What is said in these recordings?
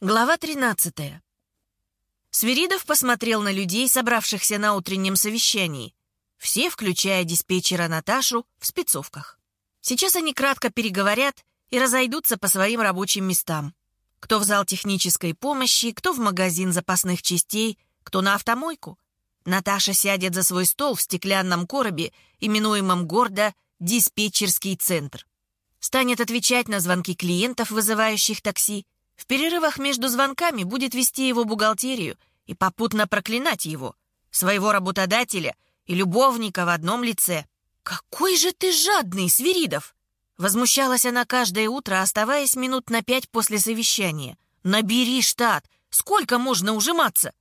Глава 13. Свиридов посмотрел на людей, собравшихся на утреннем совещании. Все, включая диспетчера Наташу, в спецовках. Сейчас они кратко переговорят и разойдутся по своим рабочим местам. Кто в зал технической помощи, кто в магазин запасных частей, кто на автомойку. Наташа сядет за свой стол в стеклянном коробе, именуемом гордо «диспетчерский центр». Станет отвечать на звонки клиентов, вызывающих такси, в перерывах между звонками будет вести его бухгалтерию и попутно проклинать его, своего работодателя и любовника в одном лице. «Какой же ты жадный, Свиридов!» Возмущалась она каждое утро, оставаясь минут на пять после совещания. «Набери штат! Сколько можно ужиматься?»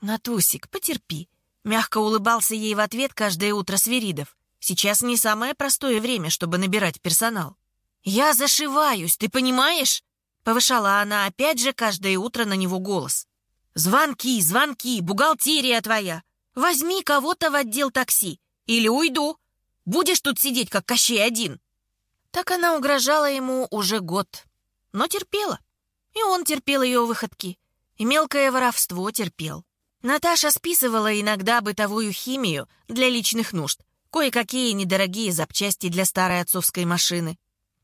«Натусик, потерпи!» Мягко улыбался ей в ответ каждое утро Свиридов. «Сейчас не самое простое время, чтобы набирать персонал». «Я зашиваюсь, ты понимаешь?» Повышала она опять же каждое утро на него голос. «Звонки, звонки, бухгалтерия твоя! Возьми кого-то в отдел такси, или уйду. Будешь тут сидеть, как Кощей один». Так она угрожала ему уже год, но терпела. И он терпел ее выходки, и мелкое воровство терпел. Наташа списывала иногда бытовую химию для личных нужд, кое-какие недорогие запчасти для старой отцовской машины.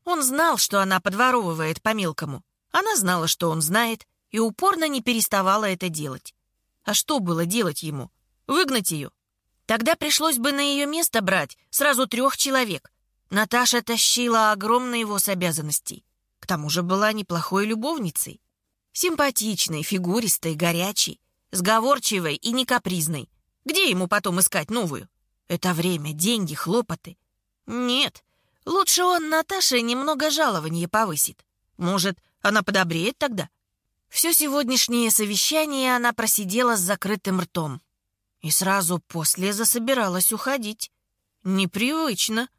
Он знал, что она подворовывает по-мелкому. Она знала, что он знает, и упорно не переставала это делать. А что было делать ему? Выгнать ее? Тогда пришлось бы на ее место брать сразу трех человек. Наташа тащила огромный с обязанностей. К тому же была неплохой любовницей. Симпатичной, фигуристой, горячей, сговорчивой и не капризной. Где ему потом искать новую? Это время, деньги, хлопоты. Нет, лучше он Наташе немного жалования повысит. Может, она подобреет тогда? Все сегодняшнее совещание она просидела с закрытым ртом. И сразу после засобиралась уходить. Непривычно.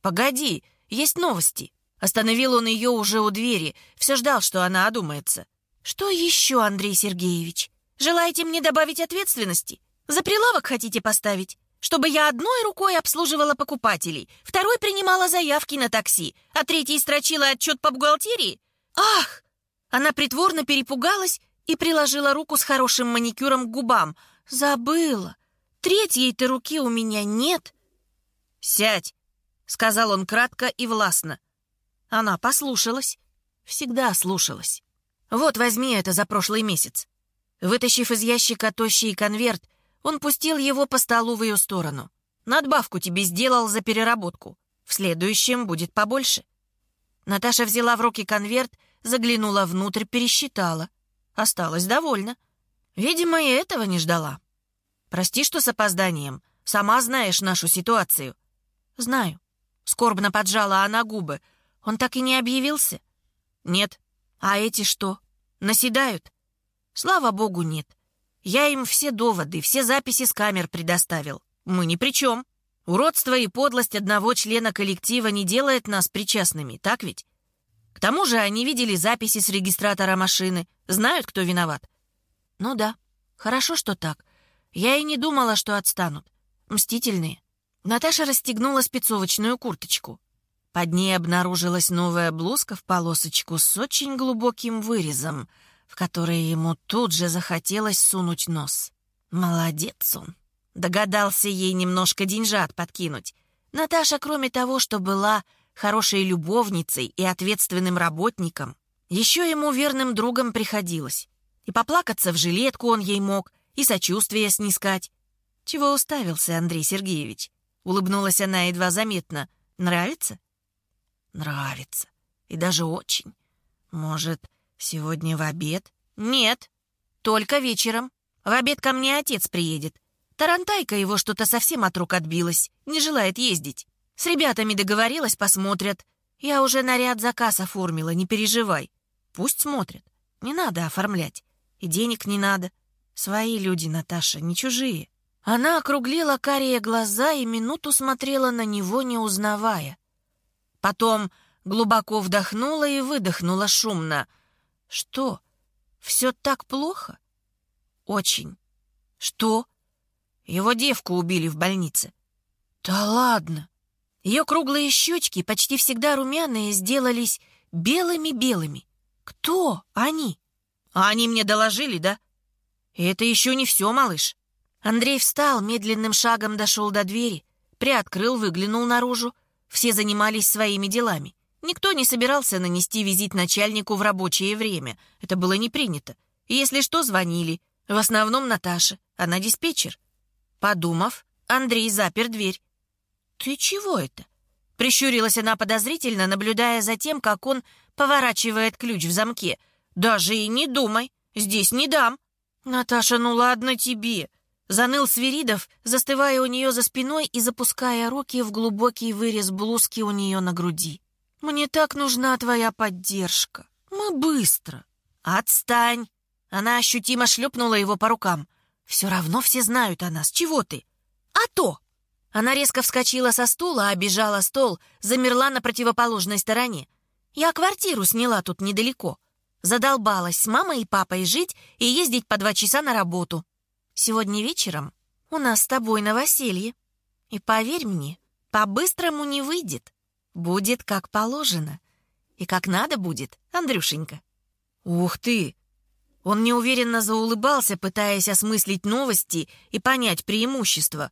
«Погоди, есть новости». Остановил он ее уже у двери, все ждал, что она одумается. «Что еще, Андрей Сергеевич? Желаете мне добавить ответственности? За прилавок хотите поставить? Чтобы я одной рукой обслуживала покупателей, второй принимала заявки на такси, а третьей строчила отчет по бухгалтерии? «Ах!» Она притворно перепугалась и приложила руку с хорошим маникюром к губам. «Забыла! Третьей-то руки у меня нет!» «Сядь!» — сказал он кратко и властно. Она послушалась. Всегда слушалась. «Вот, возьми это за прошлый месяц». Вытащив из ящика тощий конверт, он пустил его по столу в ее сторону. «Надбавку тебе сделал за переработку. В следующем будет побольше». Наташа взяла в руки конверт заглянула внутрь, пересчитала. Осталась довольна. Видимо, и этого не ждала. Прости, что с опозданием. Сама знаешь нашу ситуацию. Знаю. Скорбно поджала она губы. Он так и не объявился? Нет. А эти что? Наседают? Слава богу, нет. Я им все доводы, все записи с камер предоставил. Мы ни при чем. Уродство и подлость одного члена коллектива не делает нас причастными, так ведь? К тому же они видели записи с регистратора машины, знают, кто виноват. Ну да, хорошо, что так. Я и не думала, что отстанут. Мстительные. Наташа расстегнула спецовочную курточку. Под ней обнаружилась новая блузка в полосочку с очень глубоким вырезом, в который ему тут же захотелось сунуть нос. Молодец он. Догадался ей немножко деньжат подкинуть. Наташа, кроме того, что была хорошей любовницей и ответственным работником, еще ему верным другом приходилось. И поплакаться в жилетку он ей мог, и сочувствие снискать. Чего уставился, Андрей Сергеевич? Улыбнулась она едва заметно. Нравится? Нравится. И даже очень. Может, сегодня в обед? Нет, только вечером. В обед ко мне отец приедет. Тарантайка его что-то совсем от рук отбилась, не желает ездить. С ребятами договорилась, посмотрят. Я уже наряд заказ оформила, не переживай. Пусть смотрят. Не надо оформлять. И денег не надо. Свои люди, Наташа, не чужие. Она округлила карие глаза и минуту смотрела на него, не узнавая. Потом глубоко вдохнула и выдохнула шумно. «Что? Все так плохо?» «Очень». «Что?» «Его девку убили в больнице». «Да ладно!» Ее круглые щечки, почти всегда румяные, сделались белыми-белыми. Кто они? А они мне доложили, да? И это еще не все, малыш. Андрей встал, медленным шагом дошел до двери, приоткрыл, выглянул наружу. Все занимались своими делами. Никто не собирался нанести визит начальнику в рабочее время. Это было не принято. Если что, звонили. В основном Наташе. Она диспетчер. Подумав, Андрей запер дверь. «Ты чего это?» Прищурилась она подозрительно, наблюдая за тем, как он поворачивает ключ в замке. «Даже и не думай, здесь не дам». «Наташа, ну ладно тебе», Заныл Свиридов, застывая у нее за спиной и запуская руки в глубокий вырез блузки у нее на груди. «Мне так нужна твоя поддержка. Мы быстро». «Отстань!» Она ощутимо шлепнула его по рукам. «Все равно все знают о нас. Чего ты?» «А то!» Она резко вскочила со стула, обижала стол, замерла на противоположной стороне. «Я квартиру сняла тут недалеко. Задолбалась с мамой и папой жить и ездить по два часа на работу. Сегодня вечером у нас с тобой новоселье. И поверь мне, по-быстрому не выйдет. Будет как положено. И как надо будет, Андрюшенька. Ух ты! Он неуверенно заулыбался, пытаясь осмыслить новости и понять преимущества.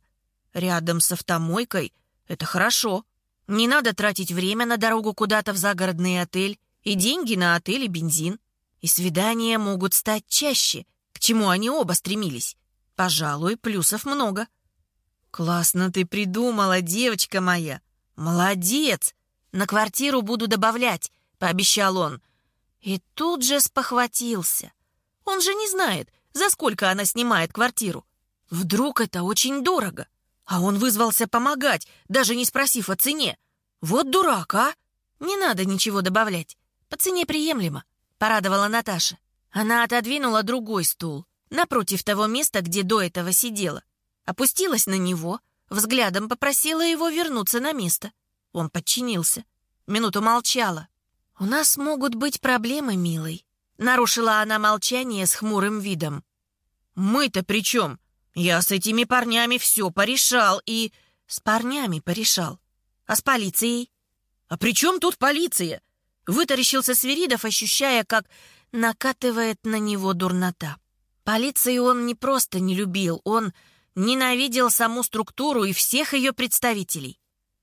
Рядом с автомойкой — это хорошо. Не надо тратить время на дорогу куда-то в загородный отель и деньги на отель и бензин. И свидания могут стать чаще, к чему они оба стремились. Пожалуй, плюсов много. Классно ты придумала, девочка моя. Молодец. На квартиру буду добавлять, пообещал он. И тут же спохватился. Он же не знает, за сколько она снимает квартиру. Вдруг это очень дорого. А он вызвался помогать, даже не спросив о цене. Вот дурак, а? Не надо ничего добавлять. По цене приемлемо, порадовала Наташа. Она отодвинула другой стул напротив того места, где до этого сидела. Опустилась на него, взглядом попросила его вернуться на место. Он подчинился. Минуту молчала. «У нас могут быть проблемы, милый», — нарушила она молчание с хмурым видом. «Мы-то при чем? Я с этими парнями все порешал и...» «С парнями порешал. А с полицией?» «А при чем тут полиция?» Вытаращился Свиридов, ощущая, как накатывает на него дурнота. Полиции он не просто не любил, он ненавидел саму структуру и всех ее представителей.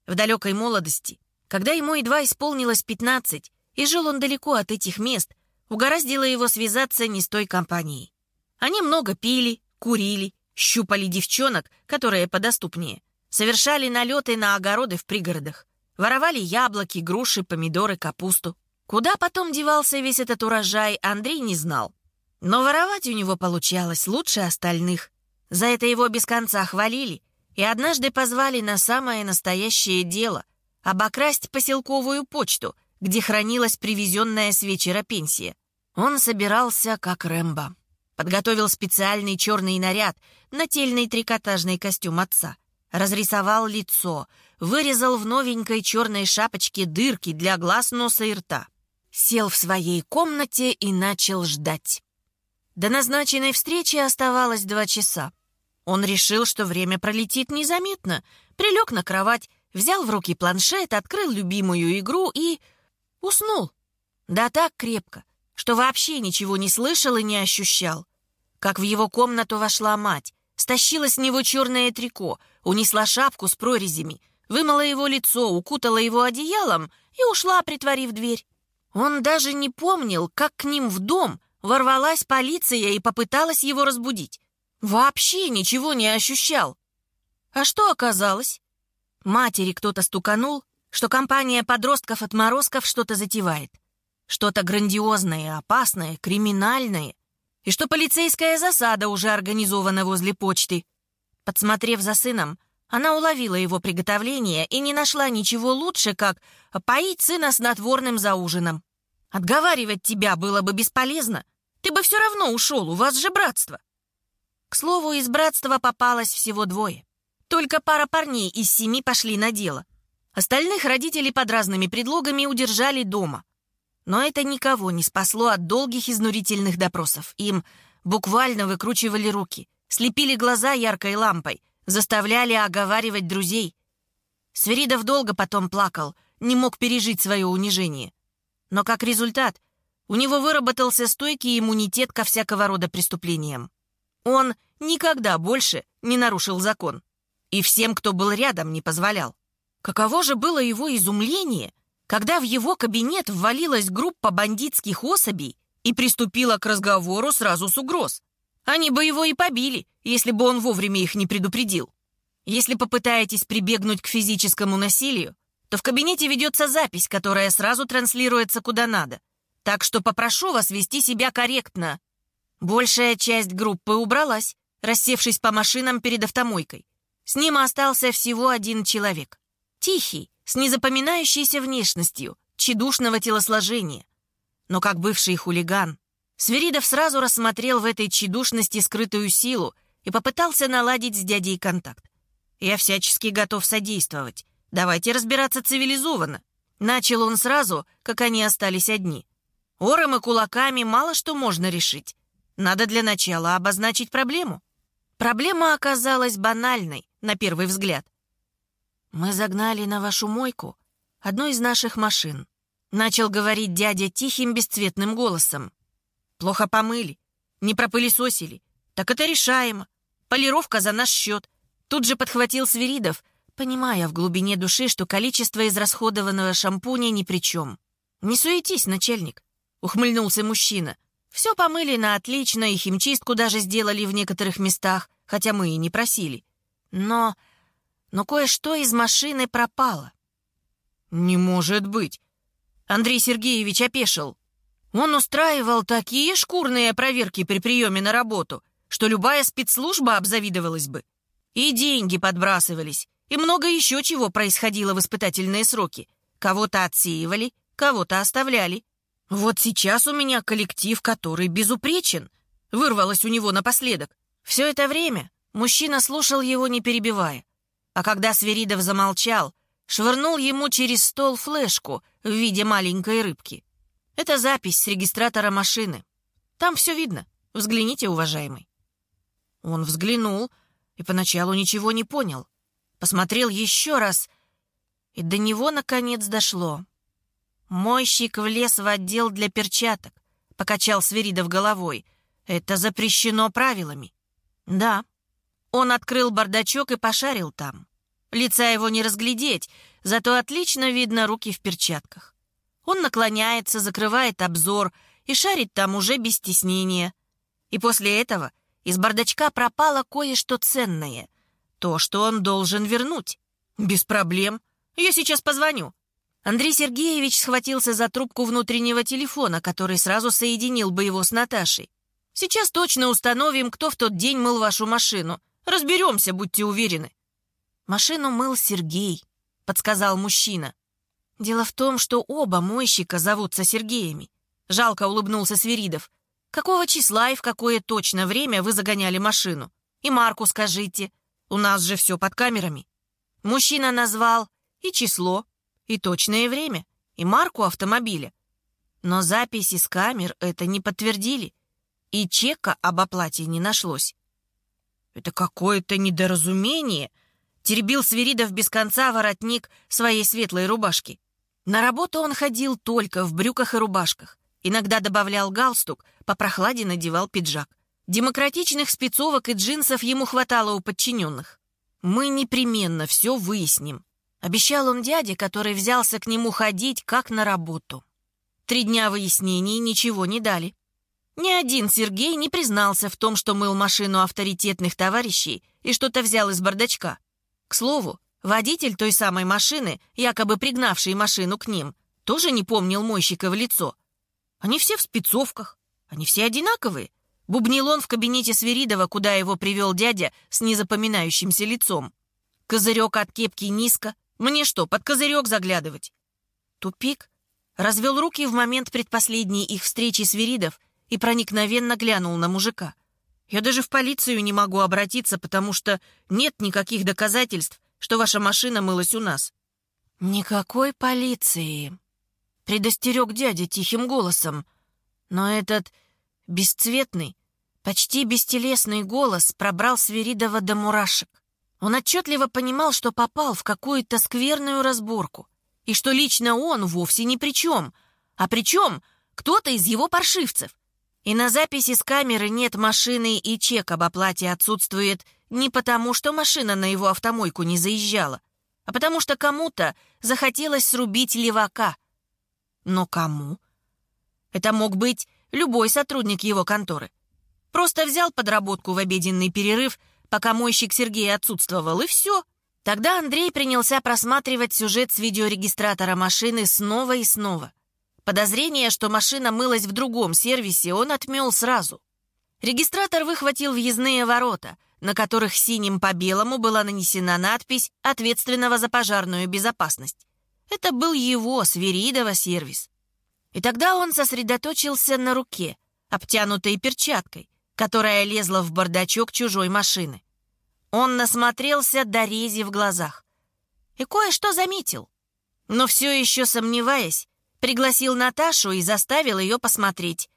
В далекой молодости, когда ему едва исполнилось 15, и жил он далеко от этих мест, угораздило его связаться не с той компанией. Они много пили, курили, щупали девчонок, которые подоступнее, совершали налеты на огороды в пригородах, воровали яблоки, груши, помидоры, капусту. Куда потом девался весь этот урожай, Андрей не знал. Но воровать у него получалось лучше остальных. За это его без конца хвалили и однажды позвали на самое настоящее дело — обокрасть поселковую почту, где хранилась привезенная с вечера пенсия. Он собирался как Рэмбо. Подготовил специальный черный наряд, нательный трикотажный костюм отца. Разрисовал лицо, вырезал в новенькой черной шапочке дырки для глаз, носа и рта. Сел в своей комнате и начал ждать. До назначенной встречи оставалось два часа. Он решил, что время пролетит незаметно, прилег на кровать, взял в руки планшет, открыл любимую игру и... уснул. Да так крепко, что вообще ничего не слышал и не ощущал. Как в его комнату вошла мать, стащила с него черное трико, унесла шапку с прорезями, вымыла его лицо, укутала его одеялом и ушла, притворив дверь. Он даже не помнил, как к ним в дом ворвалась полиция и попыталась его разбудить. Вообще ничего не ощущал. А что оказалось? Матери кто-то стуканул, что компания подростков-отморозков что-то затевает. Что-то грандиозное, опасное, криминальное. И что полицейская засада уже организована возле почты. Подсмотрев за сыном, она уловила его приготовление и не нашла ничего лучше, как поить сына снотворным за ужином. Отговаривать тебя было бы бесполезно. Ты бы все равно ушел, у вас же братство. К слову, из братства попалось всего двое. Только пара парней из семи пошли на дело. Остальных родители под разными предлогами удержали дома. Но это никого не спасло от долгих изнурительных допросов. Им буквально выкручивали руки, слепили глаза яркой лампой, заставляли оговаривать друзей. Сверидов долго потом плакал, не мог пережить свое унижение. Но как результат — у него выработался стойкий иммунитет ко всякого рода преступлениям. Он никогда больше не нарушил закон. И всем, кто был рядом, не позволял. Каково же было его изумление, когда в его кабинет ввалилась группа бандитских особей и приступила к разговору сразу с угроз. Они бы его и побили, если бы он вовремя их не предупредил. Если попытаетесь прибегнуть к физическому насилию, то в кабинете ведется запись, которая сразу транслируется куда надо. Так что попрошу вас вести себя корректно. Большая часть группы убралась, рассевшись по машинам перед автомойкой. С ним остался всего один человек. Тихий, с незапоминающейся внешностью, тщедушного телосложения. Но как бывший хулиган, Сверидов сразу рассмотрел в этой тщедушности скрытую силу и попытался наладить с дядей контакт. «Я всячески готов содействовать. Давайте разбираться цивилизованно». Начал он сразу, как они остались одни. Ором и кулаками мало что можно решить. Надо для начала обозначить проблему. Проблема оказалась банальной, на первый взгляд. «Мы загнали на вашу мойку одну из наших машин», начал говорить дядя тихим бесцветным голосом. «Плохо помыли, не пропылесосили. Так это решаемо. Полировка за наш счет». Тут же подхватил Свиридов, понимая в глубине души, что количество израсходованного шампуня ни при чем. «Не суетись, начальник», — ухмыльнулся мужчина. «Все помыли на отлично, и химчистку даже сделали в некоторых местах, хотя мы и не просили. Но но кое-что из машины пропало. «Не может быть!» Андрей Сергеевич опешил. Он устраивал такие шкурные проверки при приеме на работу, что любая спецслужба обзавидовалась бы. И деньги подбрасывались, и много еще чего происходило в испытательные сроки. Кого-то отсеивали, кого-то оставляли. Вот сейчас у меня коллектив, который безупречен. Вырвалось у него напоследок. Все это время мужчина слушал его, не перебивая. А когда Сверидов замолчал, швырнул ему через стол флешку в виде маленькой рыбки. Это запись с регистратора машины. Там все видно. Взгляните, уважаемый. Он взглянул и поначалу ничего не понял. Посмотрел еще раз, и до него, наконец, дошло. Мойщик влез в отдел для перчаток, покачал Сверидов головой. Это запрещено правилами. Да, он открыл бардачок и пошарил там. Лица его не разглядеть, зато отлично видно руки в перчатках. Он наклоняется, закрывает обзор и шарит там уже без стеснения. И после этого из бардачка пропало кое-что ценное. То, что он должен вернуть. Без проблем. Я сейчас позвоню. Андрей Сергеевич схватился за трубку внутреннего телефона, который сразу соединил бы его с Наташей. Сейчас точно установим, кто в тот день мыл вашу машину. Разберемся, будьте уверены». «Машину мыл Сергей», — подсказал мужчина. «Дело в том, что оба мойщика зовутся Сергеями». Жалко улыбнулся Свиридов. «Какого числа и в какое точно время вы загоняли машину? И марку скажите. У нас же все под камерами». Мужчина назвал и число, и точное время, и марку автомобиля. Но записи с камер это не подтвердили, и чека об оплате не нашлось. «Это какое-то недоразумение», — теребил Свиридов без конца воротник своей светлой рубашки. На работу он ходил только в брюках и рубашках. Иногда добавлял галстук, по прохладе надевал пиджак. Демократичных спецовок и джинсов ему хватало у подчиненных. «Мы непременно все выясним», — обещал он дяде, который взялся к нему ходить, как на работу. Три дня выяснений ничего не дали. Ни один Сергей не признался в том, что мыл машину авторитетных товарищей и что-то взял из бардачка. К слову, водитель той самой машины, якобы пригнавший машину к ним, тоже не помнил мойщика в лицо. Они все в спецовках, они все одинаковые. Бубнил он в кабинете Свиридова, куда его привел дядя с незапоминающимся лицом. Козырек от кепки низко. Мне что, под козырек заглядывать? Тупик. Развел руки в момент предпоследней их встречи Свиридов и проникновенно глянул на мужика. «Я даже в полицию не могу обратиться, потому что нет никаких доказательств, что ваша машина мылась у нас». «Никакой полиции», — предостерег дядя тихим голосом. Но этот бесцветный, почти бестелесный голос пробрал Свиридова до мурашек. Он отчетливо понимал, что попал в какую-то скверную разборку, и что лично он вовсе ни при чем, а при чем кто-то из его паршивцев. И на записи с камеры нет машины и чек об оплате отсутствует не потому, что машина на его автомойку не заезжала, а потому что кому-то захотелось срубить левака. Но кому? Это мог быть любой сотрудник его конторы. Просто взял подработку в обеденный перерыв, пока мойщик Сергей отсутствовал, и все. Тогда Андрей принялся просматривать сюжет с видеорегистратора машины снова и снова. Подозрение, что машина мылась в другом сервисе, он отмел сразу. Регистратор выхватил въездные ворота, на которых синим по белому была нанесена надпись «Ответственного за пожарную безопасность». Это был его, Сверидова, сервис. И тогда он сосредоточился на руке, обтянутой перчаткой, которая лезла в бардачок чужой машины. Он насмотрелся до рези в глазах. И кое-что заметил. Но все еще сомневаясь, пригласил Наташу и заставил ее посмотреть.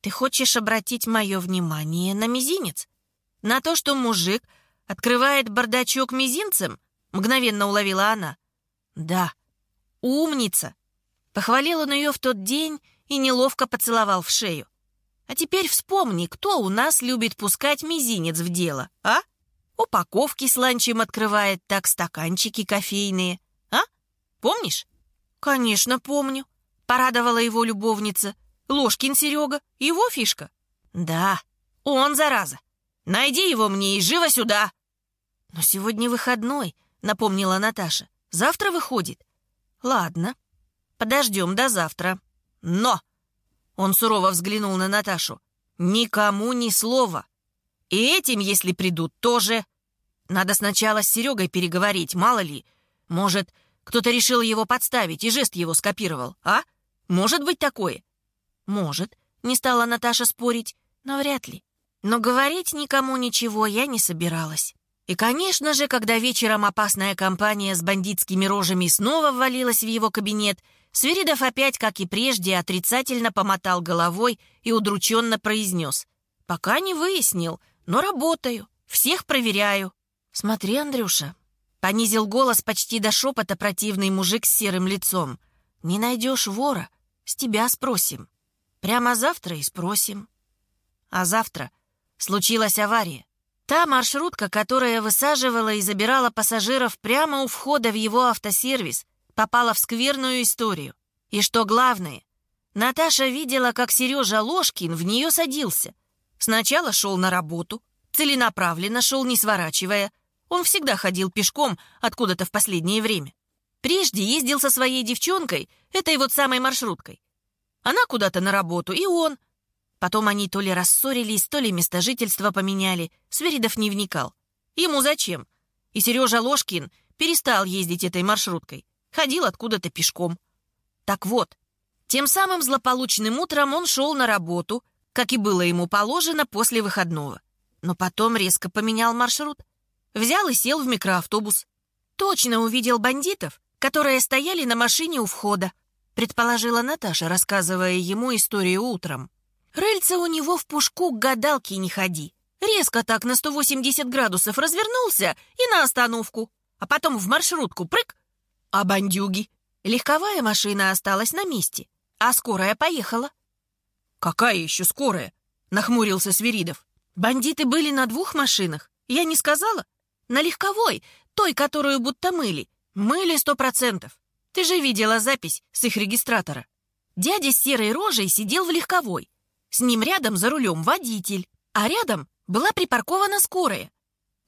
«Ты хочешь обратить мое внимание на мизинец? На то, что мужик открывает бардачок мизинцем?» Мгновенно уловила она. «Да, умница!» Похвалил он ее в тот день и неловко поцеловал в шею. А теперь вспомни, кто у нас любит пускать мизинец в дело, а? Упаковки с ланчем открывает, так стаканчики кофейные, а? Помнишь? Конечно, помню. Порадовала его любовница. Ложкин Серега, его фишка. Да, он, зараза. Найди его мне и живо сюда. Но сегодня выходной, напомнила Наташа. Завтра выходит. Ладно, подождем до завтра. Но он сурово взглянул на Наташу. «Никому ни слова. И этим, если придут, тоже. Надо сначала с Серегой переговорить, мало ли. Может, кто-то решил его подставить и жест его скопировал, а? Может быть такое?» «Может», — не стала Наташа спорить, но вряд ли. Но говорить никому ничего я не собиралась. И, конечно же, когда вечером опасная компания с бандитскими рожами снова ввалилась в его кабинет — Свиридов опять, как и прежде, отрицательно помотал головой и удрученно произнес. «Пока не выяснил, но работаю, всех проверяю». «Смотри, Андрюша», — понизил голос почти до шепота противный мужик с серым лицом. «Не найдешь вора, с тебя спросим. Прямо завтра и спросим». А завтра случилась авария. Та маршрутка, которая высаживала и забирала пассажиров прямо у входа в его автосервис, попала в скверную историю. И что главное, Наташа видела, как Сережа Ложкин в нее садился. Сначала шел на работу, целенаправленно шел, не сворачивая. Он всегда ходил пешком откуда-то в последнее время. Прежде ездил со своей девчонкой, этой вот самой маршруткой. Она куда-то на работу, и он. Потом они то ли рассорились, то ли место жительства поменяли. Сверидов не вникал. Ему зачем? И Сережа Ложкин перестал ездить этой маршруткой. Ходил откуда-то пешком. Так вот, тем самым злополучным утром он шел на работу, как и было ему положено после выходного. Но потом резко поменял маршрут. Взял и сел в микроавтобус. Точно увидел бандитов, которые стояли на машине у входа, предположила Наташа, рассказывая ему историю утром. Рыльца у него в пушку к гадалке не ходи. Резко так на 180 градусов развернулся и на остановку, а потом в маршрутку прыг а бандюги? Легковая машина осталась на месте, а скорая поехала. «Какая еще скорая?» — нахмурился Свиридов. «Бандиты были на двух машинах. Я не сказала? На легковой, той, которую будто мыли. Мыли сто процентов. Ты же видела запись с их регистратора. Дядя с серой рожей сидел в легковой. С ним рядом за рулем водитель, а рядом была припаркована скорая.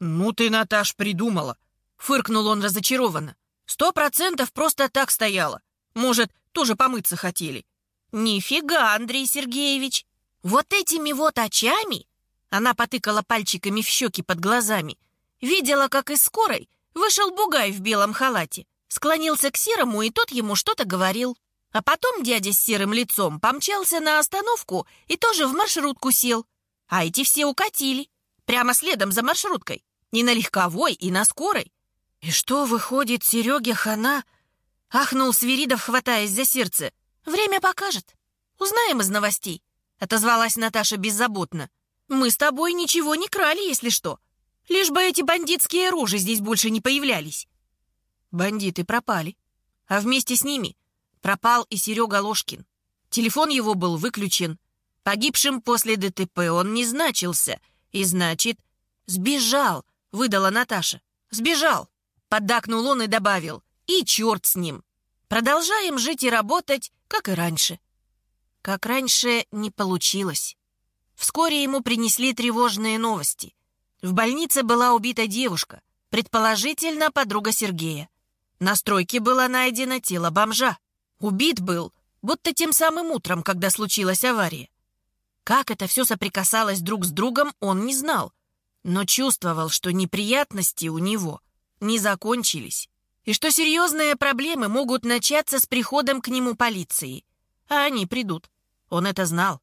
«Ну ты, Наташ, придумала!» — фыркнул он разочарованно. Сто процентов просто так стояла. Может, тоже помыться хотели. Нифига, Андрей Сергеевич. Вот этими вот очами... Она потыкала пальчиками в щеки под глазами. Видела, как из скорой вышел бугай в белом халате. Склонился к серому, и тот ему что-то говорил. А потом дядя с серым лицом помчался на остановку и тоже в маршрутку сел. А эти все укатили. Прямо следом за маршруткой. И на легковой, и на скорой. «И что, выходит, Сереге хана?» — ахнул Свиридов, хватаясь за сердце. «Время покажет. Узнаем из новостей», — отозвалась Наташа беззаботно. «Мы с тобой ничего не крали, если что. Лишь бы эти бандитские рожи здесь больше не появлялись». Бандиты пропали. А вместе с ними пропал и Серега Ложкин. Телефон его был выключен. Погибшим после ДТП он не значился. И значит, сбежал, выдала Наташа. Сбежал. Поддакнул он и добавил. И черт с ним. Продолжаем жить и работать, как и раньше. Как раньше не получилось. Вскоре ему принесли тревожные новости. В больнице была убита девушка, предположительно подруга Сергея. На стройке было найдено тело бомжа. Убит был, будто тем самым утром, когда случилась авария. Как это все соприкасалось друг с другом, он не знал, но чувствовал, что неприятности у него не закончились, и что серьезные проблемы могут начаться с приходом к нему полиции. А они придут. Он это знал.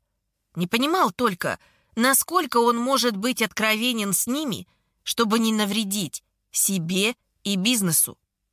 Не понимал только, насколько он может быть откровенен с ними, чтобы не навредить себе и бизнесу.